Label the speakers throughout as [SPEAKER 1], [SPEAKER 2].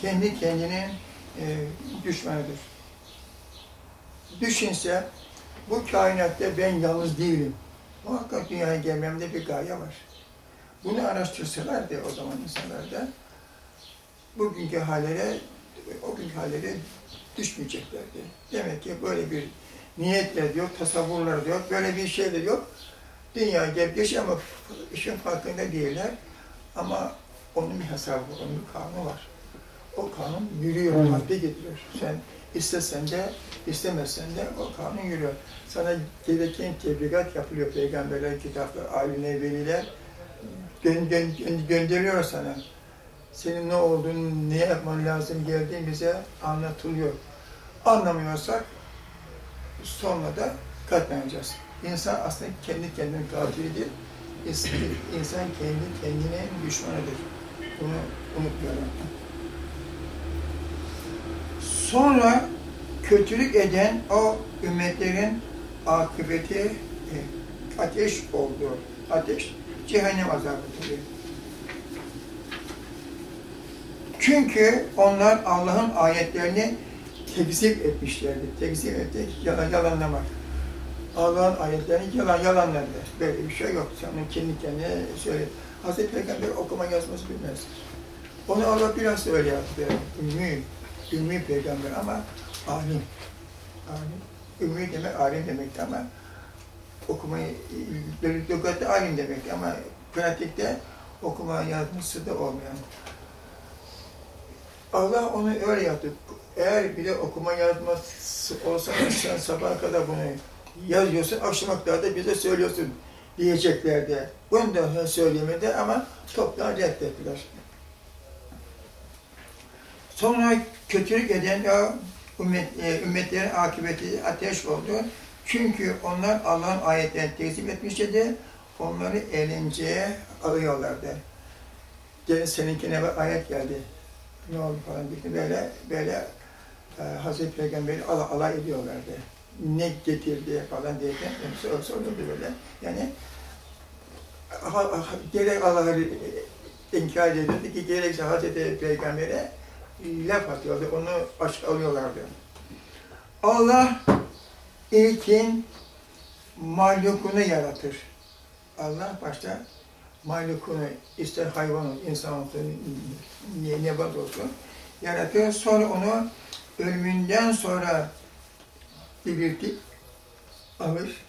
[SPEAKER 1] kendi kendinin e, düşmanıdır. Düşünse bu kainatta ben yalnız değilim. Muhakkak dünyaya gelmemde bir gaye var. Bunu araştırsalardı o zaman insanlar da bugünkü hallere, o günkü hallere düşmeyeceklerdi. Demek ki böyle bir niyetler diyor, tasavvurlar diyor, böyle bir şey de yok. Dünya gelip geçiyor ama işin farkında değiller. Ama onun bir hesabı, onun bir kanunu var. O kanun yürüyor,
[SPEAKER 2] Evet.
[SPEAKER 1] madde getiriyor. Sen istesen de, istemezsen de o kanun yürüyor. Sana gereken tebligat yapılıyor. Peygamberler, kitaplar, alimler, veliler gö- gö- gö- gönderiyor sana. Senin ne olduğunu, ne yapman lazım geldiğin bize anlatılıyor. Anlamıyorsak sonra da katlanacağız. İnsan aslında kendi kendinin katilidir. İnsan kendi kendine düşmanıdır. Bunu unutmayalım. Sonra kötülük eden o ümmetlerin akıbeti e, ateş oldu. Ateş cehennem azabıdır. Çünkü onlar Allah'ın ayetlerini tekzip etmişlerdi. Tekzip etmek, yalan, yalanlamak. Allah'ın ayetlerini yalan, yalanladı. Böyle bir şey yok. Sen onu kendi kendine söyle. Hazreti Peygamber okuma yazması bilmez. Onu Allah biraz öyle yaptı. Ümmi, ümmi peygamber ama alim. Alim. Ümmi demek alim demekti ama okumayı, lügatte alim demekti ama pratikte okuma yazması da olmayan. Allah onu öyle yaptı. Eğer bile okuma yazması olsa sen sabaha kadar bunu yazıyorsun, akşama kadar da bize söylüyorsun diyeceklerdi. Bunu da söylemedi ama toptan reddettiler. Sonra kötülük eden o ümmet, e, ümmetlerin akıbeti ateş oldu. Çünkü onlar Allah'ın ayetlerini tekzip etmişlerdi. Onları eğlenceye alıyorlardı. Gene seninkine bir ayet geldi. Ne oldu falan diye böyle böyle e, Hazreti Peygamber'i alay, alay ediyorlardı. Ne getirdi falan diye yani soruldu böyle. Yani gerek Allah'ı inkar ediyordu ki gerekse Hazreti Peygamber'e laf atıyordu, onu alıyorlardı. Allah ilkin mahlukunu yaratır. Allah başta mahlukunu, ister hayvan olsun, insan olsun, ne- nebat olsun, yaratıyor. Sonra onu ölümünden sonra diriltip alır.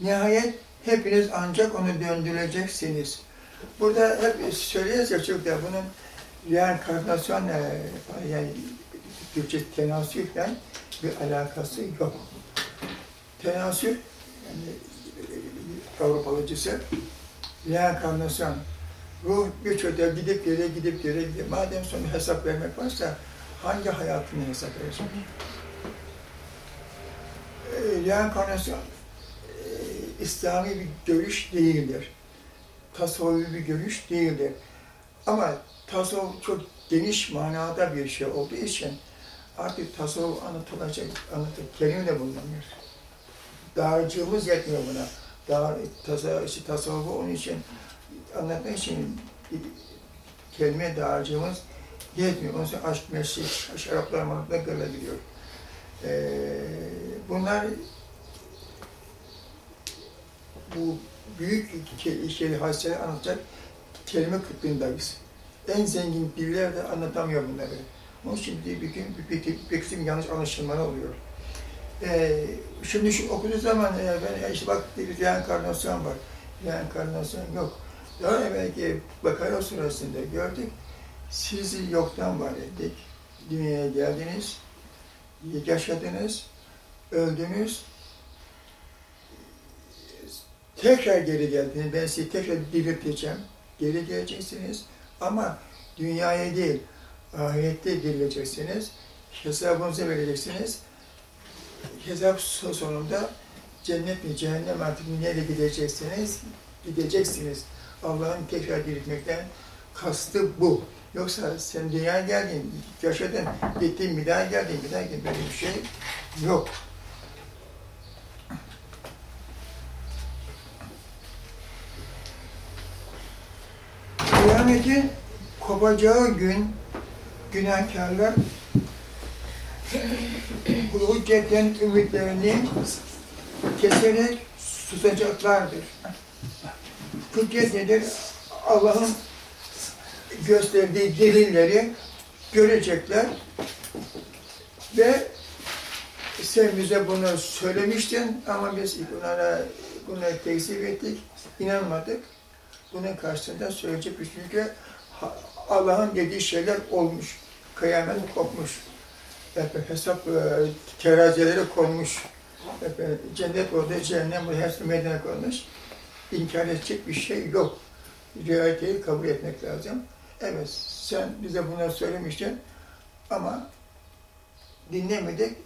[SPEAKER 1] Nihayet hepiniz ancak onu döndüreceksiniz. Burada hep söylüyoruz ya çok da bunun reenkarnasyon e, yani Türkçe tenasüfle bir alakası yok. Tenasüf yani e, Avrupalıcısı reenkarnasyon. Ruh bir çocuğa gidip geriye gidip geriye gidip madem sonra hesap vermek varsa hangi hayatını hesap verecek? E, reenkarnasyon e, İslami bir görüş değildir tasavvufi bir görüş değildir. Ama tasavvuf çok geniş manada bir şey olduğu için artık tasavvuf anlatılacak, anlatacak kelime de bulunamıyor. Dağarcığımız yetmiyor buna. Dağ, tasa, işte tasavvufu onun için anlatmak için kelime dağarcığımız yetmiyor. Onun için aşk, meslek, şaraplar, manatlar görülebiliyor. Ee, bunlar bu büyük şey, hadiseleri anlatacak kelime kıtlığındayız. En zengin diller de anlatamıyor bunları. Onun için bir bir gün bir, bir, bir kısım yanlış anlaşılmalar oluyor. Ee, şimdi şu okuduğu zaman e, ben işte bak bir reenkarnasyon var. Reenkarnasyon yok. Daha evvelki Bakara suresinde gördük. Sizi yoktan var ettik. Dünyaya geldiniz, yaşadınız, öldünüz, tekrar geri geldiniz. Ben sizi tekrar dirilteceğim. Geri geleceksiniz. Ama dünyaya değil, ahirette dirileceksiniz. Hesabınızı vereceksiniz. Hesap sonunda cennet mi, cehennem artık nereye gideceksiniz? Gideceksiniz. Allah'ın tekrar diriltmekten kastı bu. Yoksa sen dünyaya geldin, yaşadın, gittin, bir daha geldin, bir daha geldin. Böyle bir şey yok. Rüya Kıyametin kopacağı gün günahkarlar hüccetten ümitlerini keserek susacaklardır. Hüccet nedir? Allah'ın gösterdiği delilleri görecekler ve sen bize bunu söylemiştin ama biz bunlara bunları tekzip ettik, inanmadık. Bunun karşısında söyleyecek bir şey Allah'ın dediği şeyler olmuş. Kıyamet kopmuş. Efendim, hesap e, terazileri konmuş. Efendim, cennet orada, cehennem burada hepsi meydana konmuş. İnkar edecek bir şey yok. Realiteyi kabul etmek lazım. Evet, sen bize bunları söylemiştin ama dinlemedik.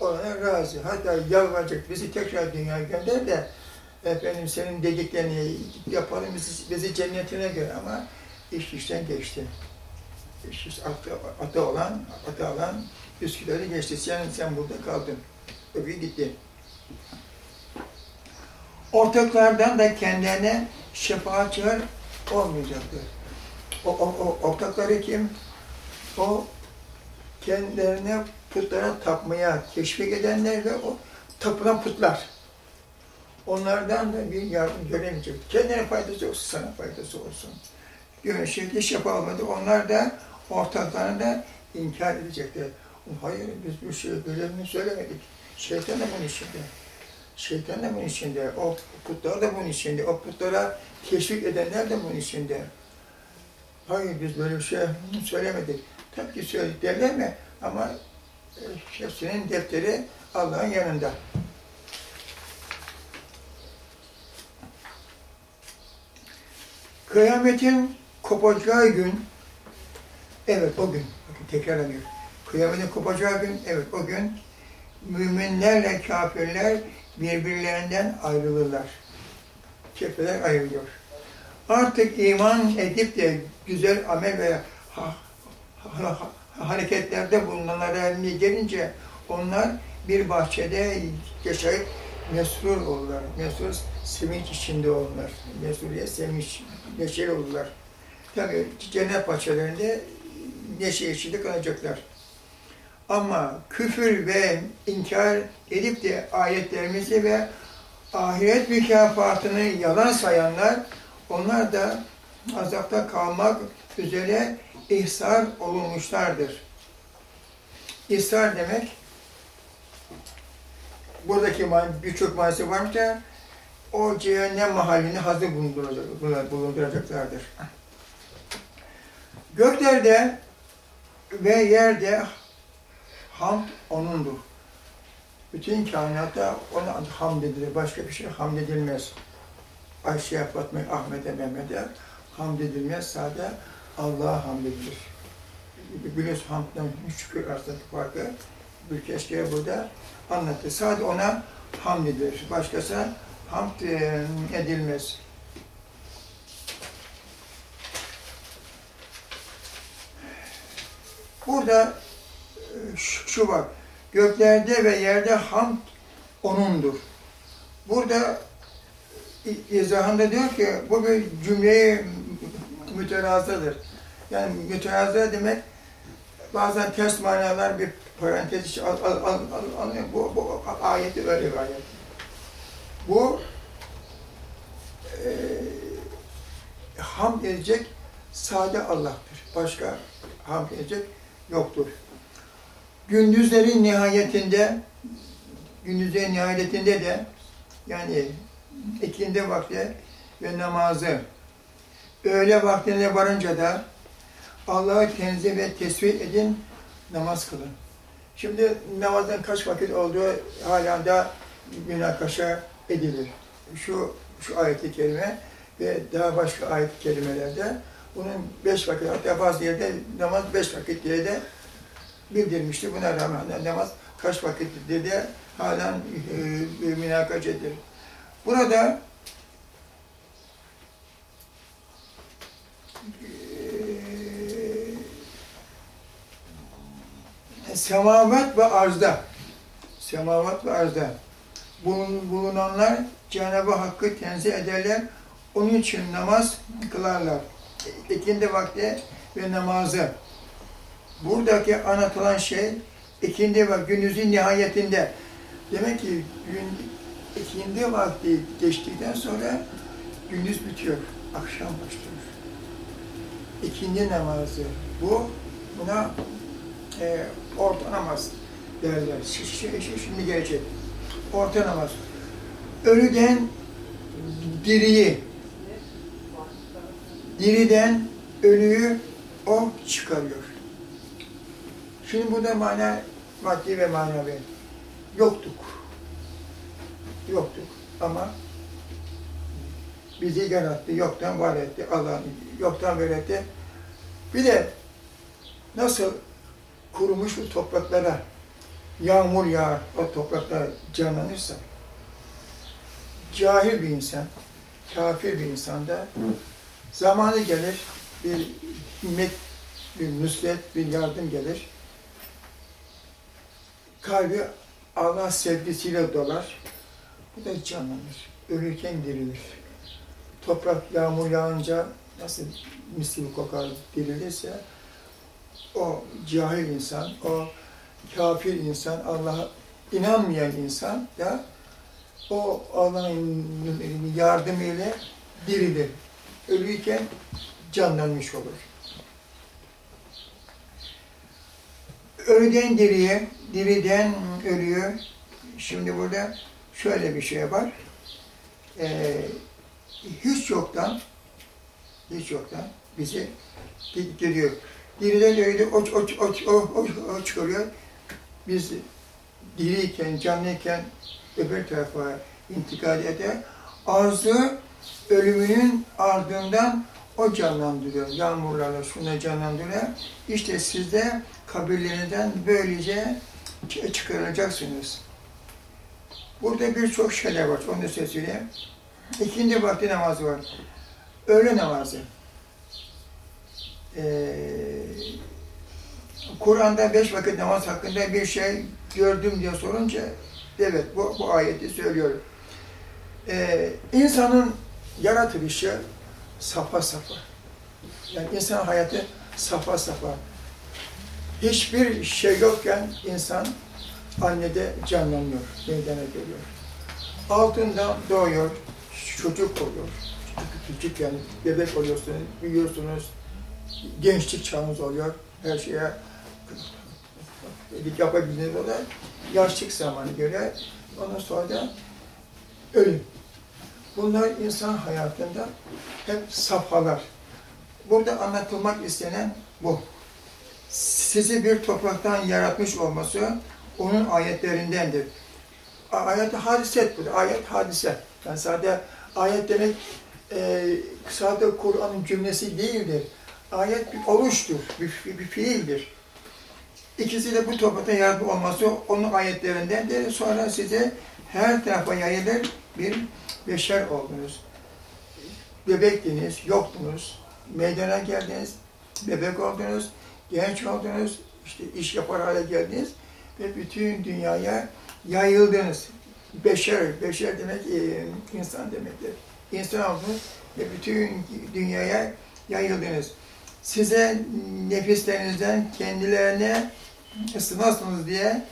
[SPEAKER 1] Ona razı. Hatta yalvaracak, bizi tekrar dünyaya gönder de efendim senin dediklerini yapalım, bizi, cennetine göre ama iş işten geçti. İş iş atı, atı olan, atı alan Üsküdar'ı geçti. Sen, sen burada kaldın. Öbürü gitti. Ortaklardan da kendilerine şefaatçiler olmayacaktır. O, o, o ortakları kim? O kendilerine putlara tapmaya teşvik edenler ve o tapılan putlar. Onlardan da bir yardım göremeyecek. Kendine faydası yoksa sana faydası olsun. Görüşürde şefa olmadı. Onlar da ortaklarını da inkar edecekler. Hayır biz bu mi söylemedik. Şeytan da bunun içinde. Şeytan da bunun içinde. O putlar da bunun içinde. O putlara teşvik edenler de bunun içinde. Hayır biz böyle bir şey söylemedik. Tabii ki söyledik derler mi? Ama e, hepsinin defteri Allah'ın yanında. Kıyametin kopacağı gün, evet o gün, bakın tekrarlanıyor. Kıyametin kopacağı gün, evet o gün müminlerle kafirler birbirlerinden ayrılırlar. Kafirler ayrılıyor. Artık iman edip de güzel amel ve ha, ha- ha- hareketlerde bulunanlara gelince onlar bir bahçede yaşayıp mesrur olurlar. Mesrur sevinç içinde olurlar. Mesruriye sevinç, neşeli olurlar. Tabii cennet bahçelerinde neşe içinde kalacaklar. Ama küfür ve inkar edip de ayetlerimizi ve ahiret mükafatını yalan sayanlar, onlar da azapta kalmak üzere ihsar olunmuşlardır. İhsar demek, buradaki birçok manası varmış da, o cehennem mahallini hazır bulunduracak, bulunduracaklardır. Göklerde ve yerde hamd O'nundur. Bütün kainatta O'na hamd edilir. Başka bir şey hamd edilmez. Ayşe'ye, Fatma'ya, Ahmet'e, Mehmet'e hamd edilmez. Sade Allah'a hamd edilir. Biliyorsun hamddan şükür arasındaki farkı bir keşke burada anlattı. Sadece ona hamd edilir. Başkası hamd e, edilmez. Burada e, şu var. Göklerde ve yerde hamd O'nundur. Burada i- izahında diyor ki bu bir cümleyi mütenazıdır. Yani mütenazı demek bazen ters manalar bir parantez içi al, al, al, al, alıyor. Bu, bu ayeti öyle bir ayet. Bu e, hamd edecek sade Allah'tır. Başka hamd edecek yoktur. Gündüzlerin nihayetinde, gündüzlerin nihayetinde de yani ikindi vakti ve namazı öğle vaktine varınca da Allah'ı tenzih ve tesbih edin, namaz kılın. Şimdi namazın kaç vakit olduğu hala da münakaşa edilir. Şu şu ayet-i kerime ve daha başka ayet-i kerimelerde bunun beş vakit, hatta bazı yerde namaz beş vakit diye de bildirmişti. Buna rağmen namaz kaç vakit diye de halen e, münakaşa edilir. Burada semavat ve arzda semavat ve arzda bulun- bulunanlar Cenab-ı Hakk'ı tenzih ederler. Onun için namaz kılarlar. ikindi vakti ve namazı. Buradaki anlatılan şey ikindi ve gündüzün nihayetinde. Demek ki gün ikindi vakti geçtikten sonra gündüz bitiyor, akşam başlıyor. İkindi namazı. Bu buna e, orta namaz derler. Şimdi, gelecek. Orta namaz. Ölüden diriyi, diriden ölüyü o çıkarıyor. Şimdi burada mana maddi ve manevi yoktuk. Yoktuk ama bizi yarattı, yoktan var etti, Allah yoktan var etti. Bir de nasıl kurumuş bu topraklara yağmur yağar, o topraklar canlanırsa, cahil bir insan, kafir bir insanda zamanı gelir, bir himmet, bir nusret, bir yardım gelir. Kalbi Allah sevgisiyle dolar. Bu da canlanır. Ölürken dirilir. Toprak yağmur yağınca nasıl mis kokar dirilirse o cahil insan, o kafir insan, Allah'a inanmayan insan da o Allah'ın yardımıyla dirilir. Ölüyken canlanmış olur. Ölüden diriye, diriden ölüye, şimdi burada şöyle bir şey var. Ee, hiç yoktan, hiç yoktan bizi geliyor. Diriden ölüde o, o, o, o, o, çıkarıyor. Biz diriyken, canlıyken öbür tarafa intikal eder. Arzu ölümünün ardından o canlandırıyor. Yağmurlarla şuna canlandırıyor. İşte siz de kabirlerinizden böylece çıkarılacaksınız. Burada birçok şeyler var. Onu da söyleyeyim. İkindi vakti namazı var. Öğle namazı. Ee, Kur'an'da beş vakit namaz hakkında bir şey gördüm diye sorunca evet bu, bu ayeti söylüyorum. Ee, insanın yaratılışı safa safa. Yani insan hayatı safa safa. Hiçbir şey yokken insan annede canlanıyor, meydana geliyor. Altından doğuyor, çocuk oluyor. Küçük yani bebek oluyorsunuz, büyüyorsunuz, gençlik çağınız oluyor, her şeye yapabildiğiniz kadar yaşlık zamanı göre ondan sonra da ölüm. Bunlar insan hayatında hep safhalar. Burada anlatılmak istenen bu. Sizi bir topraktan yaratmış olması onun ayetlerindendir. Ayet hadiset bu. Ayet hadise. Yani sadece ayet demek e, sadece Kur'an'ın cümlesi değildir. Ayet bir oluştur, bir, bir fiildir. İkisi de bu toprakta yaratma olması onun ayetlerindendir. Sonra size her tarafa yayılır bir beşer oldunuz. Bebektiniz, yoktunuz. Meydana geldiniz, bebek oldunuz, genç oldunuz, işte iş yapar hale geldiniz ve bütün dünyaya yayıldınız. Beşer, beşer demek e, insan demektir. İnsan oldunuz ve bütün dünyaya yayıldınız. Size nefislerinizden kendilerine ısınasınız diye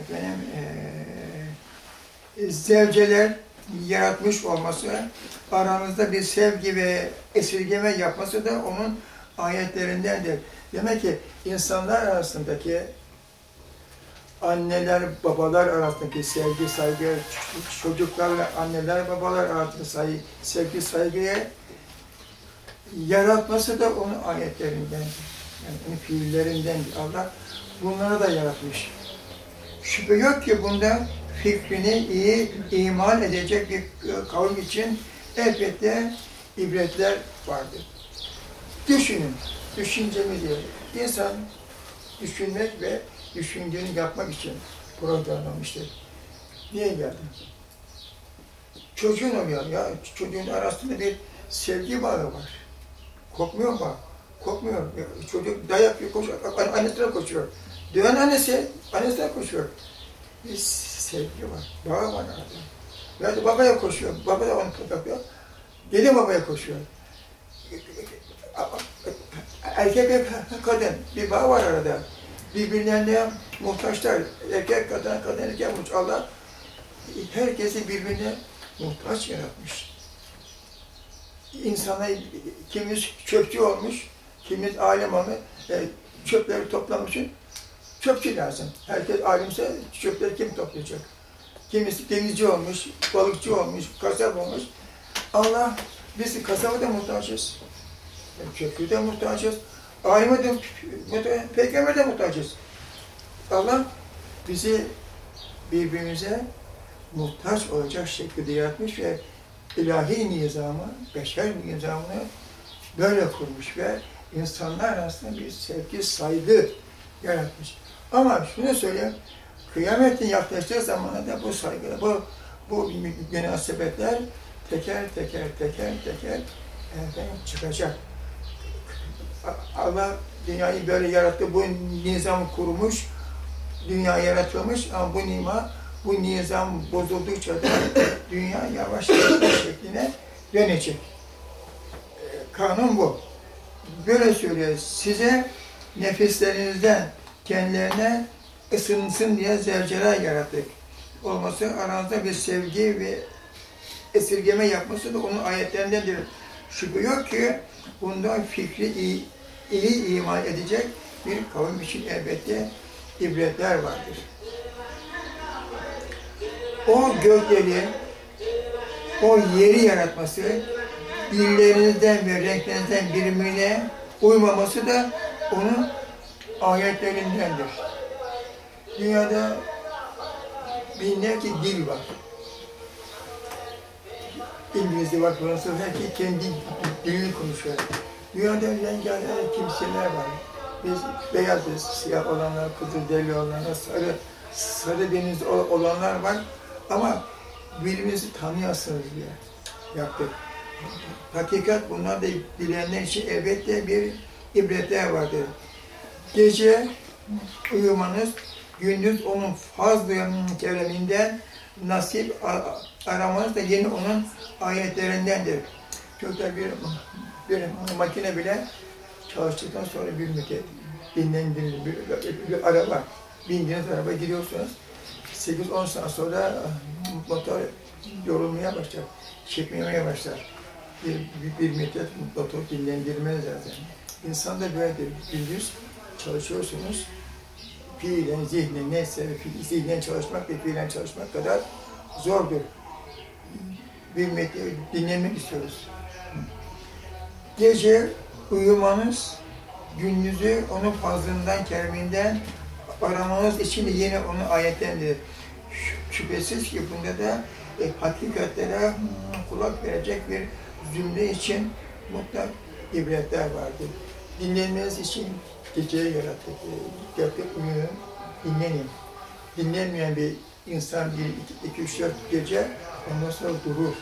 [SPEAKER 1] efendim e, zevceler yaratmış olması, aranızda bir sevgi ve esirgeme yapması da onun ayetlerindendir. Demek ki insanlar arasındaki anneler, babalar arasındaki sevgi, saygı, çocuklarla anneler, babalar arasındaki sevgi, saygıya yaratması da onun ayetlerindendir. Yani onun fiillerindendir. Allah bunları da yaratmış. Şüphe yok ki bunda fikrini iyi imal edecek bir kavim için elbette ibretler vardır. Düşünün, düşüncemiz diye. İnsan düşünmek ve düşündüğünü yapmak için programlanmıştır. Niye geldin? Çocuğun oluyor ya, çocuğun arasında bir sevgi bağı var. Kokmuyor mu? Kokmuyor. Çocuk dayak yiyor, koşuyor, annesine koşuyor. Döven annesi, annesine koşuyor. Bir sevgi var, bağı var arada. Yani babaya koşuyor, baba da onu yapıyor. Yedi babaya koşuyor. erkek ve kadın bir bağ var arada. Birbirlerine muhtaçlar. Erkek kadın, kadın erkek muhtaç. Allah herkesi birbirine muhtaç yaratmış. İnsana kimimiz çöpçü olmuş, kimimiz alem olmuş. E, çöpleri toplamak için çöpçü lazım. Herkes alimse çöpleri kim toplayacak? Kimisi denizci olmuş, balıkçı olmuş, kasap olmuş. Allah biz kasaba da muhtaçız. Çöpçü de muhtaçız. Alime de, muhtaç, peygamber de muhtaçız. Allah bizi birbirimize muhtaç olacak şekilde yaratmış ve ilahi nizamı, beşer nizamını böyle kurmuş ve insanlar arasında bir sevgi, saygı yaratmış. Ama şunu söyleyeyim, kıyametin yaklaştığı zamanda da bu saygı, bu, bu münasebetler teker teker teker teker elden çıkacak. Allah dünyayı böyle yarattı, bu nizam kurmuş, dünya yaratılmış ama bu nima, bu nizam bozuldukça da dünya yavaş yavaş şekline dönecek. Kanun bu. Böyle söylüyor, size nefislerinizden kendilerine ısınsın diye zevceler yarattık. Olması aranızda bir sevgi ve esirgeme yapması da onun ayetlerindendir. Yok ki bunda fikri iyi, iyi iman edecek bir kavim için elbette ibretler vardır. O gökleri, o yeri yaratması, dillerinizden ve renklerinizden birbirine uymaması da onun ayetlerindendir. Dünyada binlerce dil var. İngilizce var, Fransız, herkes kendi dilini konuşuyor. Dünyada rengarenk kimseler var. Biz beyazız, siyah olanlar, kızıl deli olanlar, sarı, sarı deniz olanlar var. Ama birbirinizi tanıyasınız diye yaptık. Hakikat bunlar da bilenler için elbette bir ibretler vardır. Gece uyumanız, gündüz onun fazl kereminden nasip aramanız da yine onun ayetlerindendir. Çocuklar bir, bir makine bile çalıştıktan sonra bir müddet dinlendirilir. Bir, bir, bir araba, bindiğiniz araba gidiyorsunuz. 8-10 saat sonra motor yorulmaya başlar, çekmemeye başlar. Bir, bir, bir müddet motor dinlendirmez zaten. İnsan da böyledir. Gündüz çalışıyorsunuz, fiilen, zihnen, neyse, zihnen çalışmak ve fiilen çalışmak kadar zordur. Bir müddet dinlenmek istiyoruz. Gece uyumanız, gündüzü onun fazlından, kereminden aramanız için de yine onun ayetlendir. Şüphesiz ki bunda da e, hakikatlere kulak verecek bir zümre için mutlak ibretler vardır. Dinlenmeniz için geceyi yarattık. Yatıp uyuyun, dinlenin. Dinlenmeyen bir insan bir, iki, iki üç, dört gece ondan sonra durur.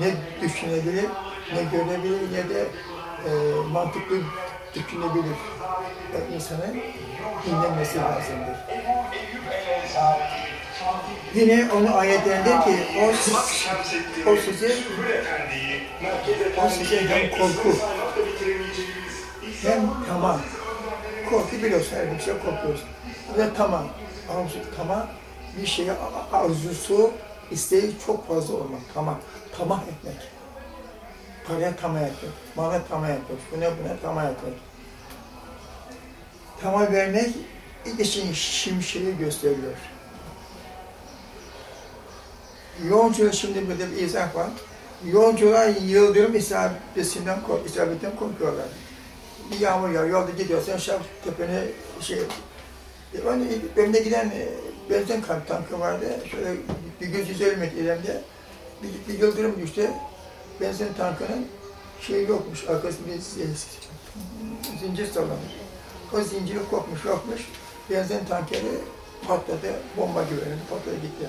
[SPEAKER 1] Ne düşünebilir, ne görebilir, ne de e, mantıklı düşünebilir. Yani insanın dinlenmesi lazımdır. Yine onu ayetlerde ki o, o size o size hem korku hem tamam. Korku biliyorsun her bir şey korkuyorsun. Ve tamam. Ama tamam bir şeye arzusu, isteği çok fazla olmak. Tamam. Tamah etmek. Paraya tamah etmek. Mala tamah etmek. Buna buna tamah etmek. Tamah vermek için şimşeği gösteriyor. Yolcular şimdi burada bir izah var. Yolcular yıldırım isabetinden, isabetten korkuyorlar. Bir yağmur yağıyor, yolda gidiyorsan şap tepene şey... Yani önüne giden e, benzin tankı vardı. Şöyle bir 150 metre ileride bir, bir yıldırım düştü. Benzin tankının şey yokmuş, arkasında bir zincir sallanmış. O zinciri kopmuş, yokmuş. Benzin tankeri patladı, bomba gibi önünde patladı gitti.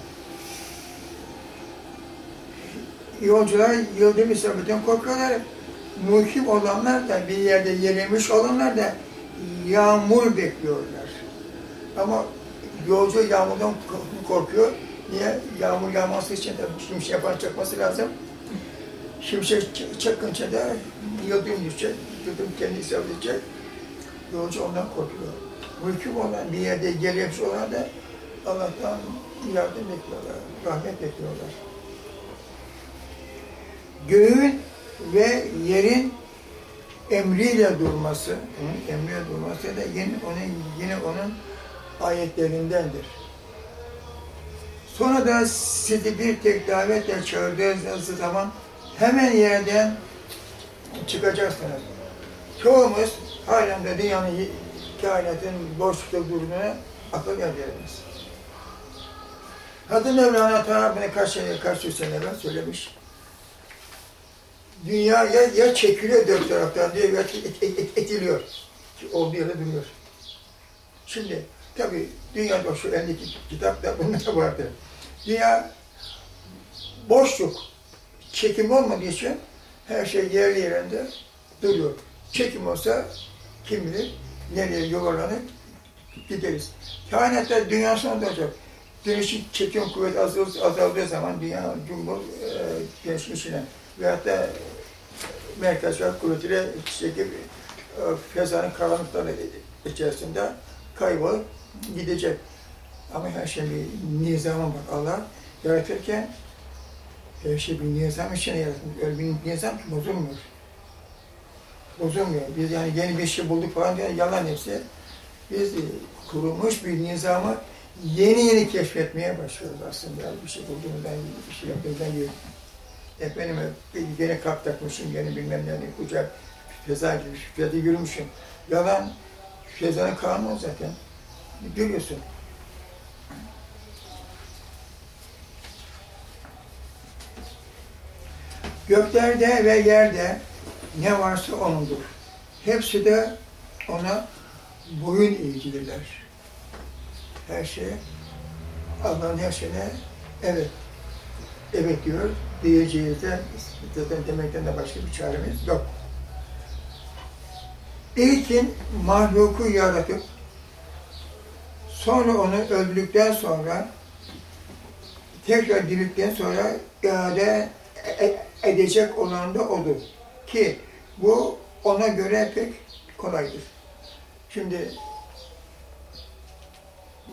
[SPEAKER 1] Yolcular yıldırım isabetten korkuyorlar. Muhim olanlar da bir yerde yerilmiş olanlar da yağmur bekliyorlar. Ama yolcu yağmurdan korkuyor. Niye? Yağmur yağması için de şimdi şey yapan çıkması lazım. Şimşek çakınca da yıldırım düşecek, yıldırım kendi isabet edecek. Yolcu ondan korkuyor. Mülküm olan bir yerde gelmiş olan da Allah'tan yardım bekliyorlar, rahmet bekliyorlar. Göğün ve yerin emriyle durması, onun emriyle durması da yine onun yine onun ayetlerindendir. Sonra da sizi bir tek davetle çağırdığınız zaman hemen yerden çıkacaksınız. Çoğumuz halen de dünyanın kainatın boşlukta durduğunu akıl erdiremez. Hazreti Mevlana ta bana kaç kaç yüz sene evvel söylemiş. Dünya ya, ya çekiliyor dört taraftan diyor ya et, et, et, etiliyor. Olduğu yerde duruyor. Şimdi tabii dünyada şu eldeki kitapta bunlar vardır. Dünya boşluk, çekim olmadığı için her şey yerli yerinde duruyor. Çekim olsa kim bilir nereye yuvarlanıp gideriz. Kainatta dünya sonunda olacak. Güneşin çekim kuvveti azaldığı, zaman dünya cumhur e, güneşin veyahut da merkez kuvvetiyle çekip e, fezanın karanlıkları içerisinde kaybolup gidecek. Ama her şey bir nizama bak. Allah yaratırken her şey bir nizam içine yaratmış. Öyle bir nizam ki bozulmuyor. Bozulmuyor. Biz yani yeni bir şey bulduk falan diye yalan hepsi. Biz kurulmuş bir nizamı yeni yeni keşfetmeye başlıyoruz aslında. Yani bir şey bulduğumuzdan, bir şey yaptığımızdan gibi. Efendim gene kalk takmışım, gene bilmem ne, kucak, feza gibi, feza yürümüşüm. Yalan, fezanın kanunu zaten. Görüyorsun. Göklerde ve yerde ne varsa O'nundur. Hepsi de O'na boyun eğicidirler. Her şey, Allah'ın her şeyine evet, evet diyor. Diyeceğiz de zaten demekten de başka bir çaremiz yok. İlkin mahluku yaratıp sonra onu öldükten sonra tekrar dirilttikten sonra iade e- edecek olan da odur. Ki bu ona göre pek kolaydır. Şimdi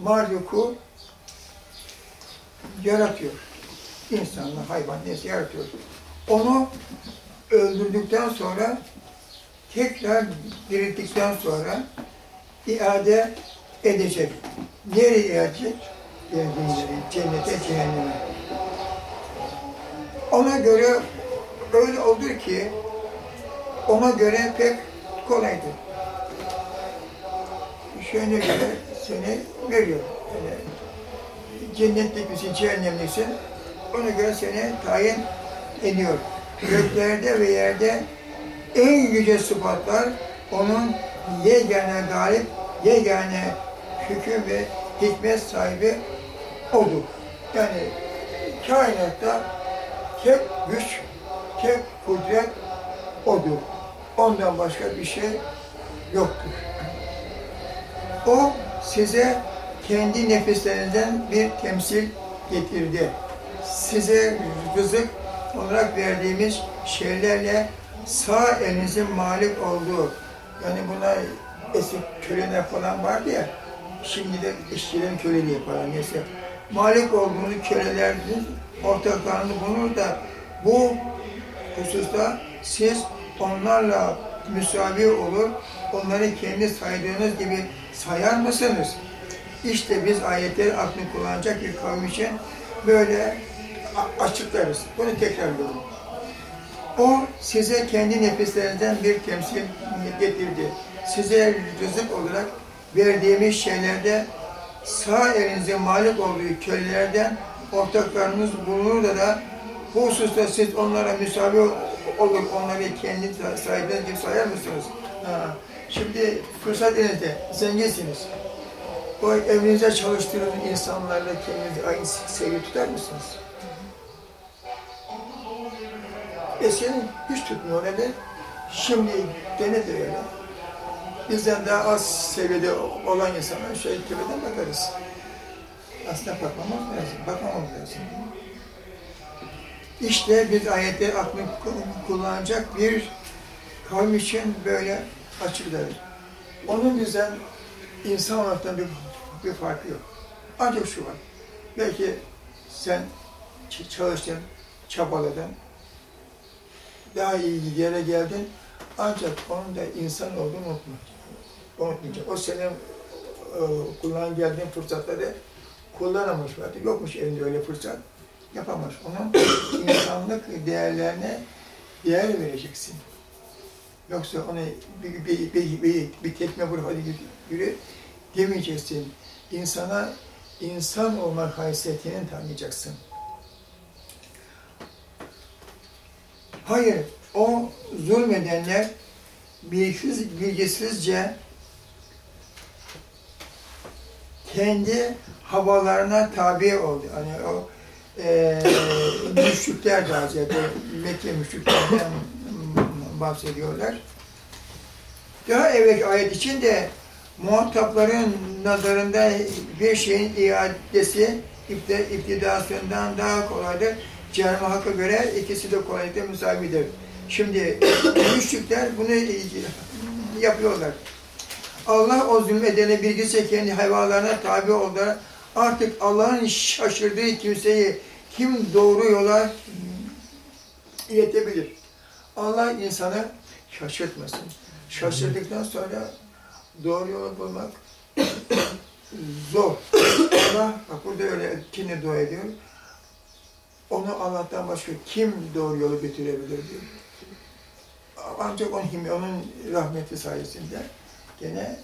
[SPEAKER 1] mahluku yaratıyor. İnsanla, hayvan neyse yaratıyor. Onu öldürdükten sonra tekrar dirilttikten sonra iade edecek. Nereye iade edecek? Cennete, cehenneme. Ona göre öyle olur ki ona göre pek kolaydır. Şöyle göre seni veriyor. Yani cennetlik misin, cehennemliksin, ona göre seni tayin ediyor. Göklerde ve yerde en yüce sıfatlar onun yegane galip, yegane hüküm ve hikmet sahibi odur. Yani kainatta tek güç, tek kudret odur. Ondan başka bir şey yoktur. O size kendi nefislerinden bir temsil getirdi. Size rızık olarak verdiğimiz şeylerle sağ elinizin malik olduğu, yani buna eski köleler falan vardı ya, şimdi de işçilerin köleliği falan neyse. Malik olduğunuz kölelerdir, ortaklarını bulur da bu hususta siz onlarla müsavi olur, onları kendi saydığınız gibi sayar mısınız? İşte biz ayetleri aklını kullanacak bir kavim için böyle açıklarız. Bunu tekrarlıyorum. O size kendi nefislerinden bir temsil getirdi. Size rızık olarak verdiğimiz şeylerde sağ elinizde malik olduğu kölelerden ortaklarınız bulunur da bu hususta siz onlara müsavi olur, onları kendi sahibiniz gibi sayar mısınız? Ha. Şimdi fırsat elinizde, zenginsiniz. O evinize çalıştığınız insanlarla kendinizi aynı sevgi tutar mısınız? Eskiden hiç tutmuyor öyle. Şimdi gene de öyle. Bizden daha az seviyede olan insanlar şöyle tepeden bakarız. Aslında bakmamız lazım, bakmamamız lazım. İşte biz ayetleri aklını kullanacak bir kavim için böyle açıklarız. Onun bizden insan olarak bir, bir farkı yok. Ancak şu var. Belki sen çalıştın, çabaladın, daha iyi yere geldin. Ancak onun da insan olduğunu unutma. Unutmayacak. O senin e, kullan geldiğin fırsatları kullanamamış vardı. Yokmuş elinde öyle fırsat. Yapamaz. Onun insanlık değerlerine değer vereceksin. Yoksa ona bir, bir, bir, bir, bir tekme vur hadi yürü, demeyeceksin. İnsana insan olmak haysiyetini tanıyacaksın. Hayır, o zulmedenler bilgisiz, bilgisizce kendi havalarına tabi oldu. Hani o e, müşrikler daha ziyade Mekke müşriklerinden bahsediyorlar. Daha evvelki ayet için de muhatapların nazarında bir şeyin iadesi iptidasından daha kolaydır. Cenab-ı Hakk'a göre ikisi de kolaylıkla müsavidir. Şimdi müşrikler bunu yapıyorlar. Allah o zulmedene bilgisi kendi hayvanlarına tabi oldu. Artık Allah'ın şaşırdığı kimseyi kim doğru yola iletebilir? Allah insanı şaşırtmasın. Şaşırdıktan sonra doğru yolu bulmak zor. Allah burada öyle kimle dua ediyor. Onu Allah'tan başka kim doğru yolu götürebilir diyor. Ancak onun, onun rahmeti sayesinde gene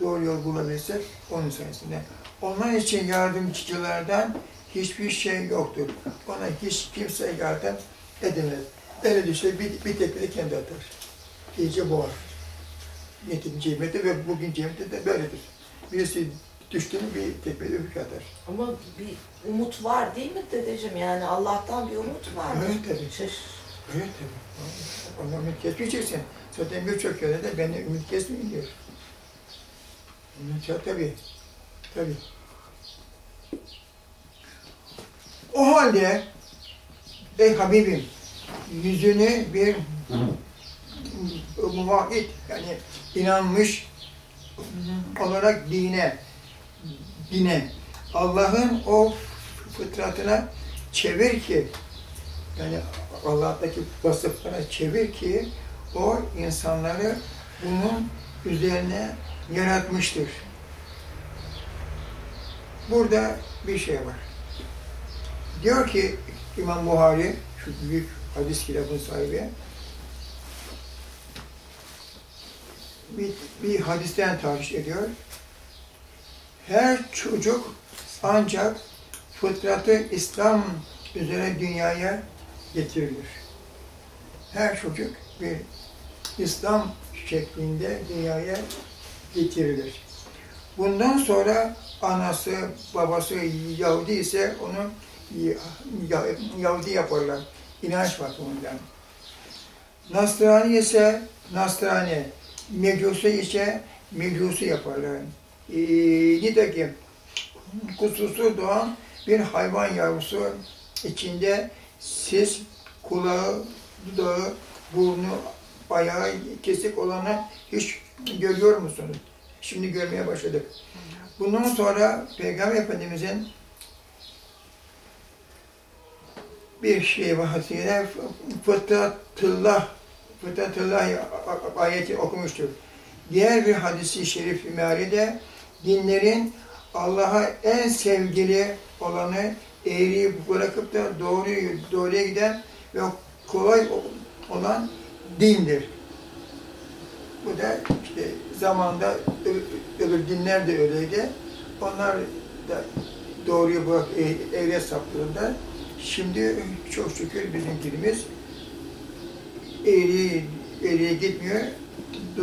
[SPEAKER 1] doğru yol bulabilirsek onun sayesinde. Onun için yardımcılardan hiçbir şey yoktur. Ona hiç kimse yardım edemez. Öyle düşse bir, bir de kendi atar. İyice boğar. Niyetin cemiyeti ve bugün cemiyeti de böyledir. Birisi düştü mü bir öbürkü atar.
[SPEAKER 2] Ama bir umut var değil mi dedeciğim? Yani Allah'tan bir umut var.
[SPEAKER 1] Evet tabii.
[SPEAKER 2] Şaş.
[SPEAKER 1] Evet tabii. Ona ümit kesmeyeceksin. Zaten birçok yerde de beni ümit kesmeyin diyor. Ümit ya tabii. Tabii. O halde ey Habibim yüzünü bir muvahhid yani inanmış olarak dine dine Allah'ın o fıtratına çevir ki yani Allah'taki vasıflara çevir ki o insanları bunun üzerine yaratmıştır. Burada bir şey var. Diyor ki İmam Buhari, şu büyük hadis kitabının sahibi, bir, bir hadisten tarih ediyor. Her çocuk ancak fıtratı İslam üzere dünyaya getirilir. Her çocuk bir İslam şeklinde dünyaya getirilir. Bundan sonra anası, babası Yahudi ise onu Yahudi yaparlar. İnanç bakımından. Nasrani ise Nasrani, Mecusi ise Mecusi yaparlar. Ee, nitekim kusursuz doğan bir hayvan yavrusu içinde siz kulağı, dudağı, burnu, ayağı kesik olanı hiç görüyor musunuz? Şimdi görmeye başladık. Bundan sonra Peygamber Efendimiz'in bir şey vasıtasıyla fıtratullah, fıtratullah ayeti okumuştur. Diğer bir hadisi şerif meali dinlerin Allah'a en sevgili olanı eğriyi bırakıp da doğruyu doğruya giden ve kolay olan dindir. Bu da işte zamanda öbür dinler de öyleydi. Onlar da doğruyu bırak eğriye saptığında şimdi çok şükür bizim dinimiz eğriye, eğriye gitmiyor,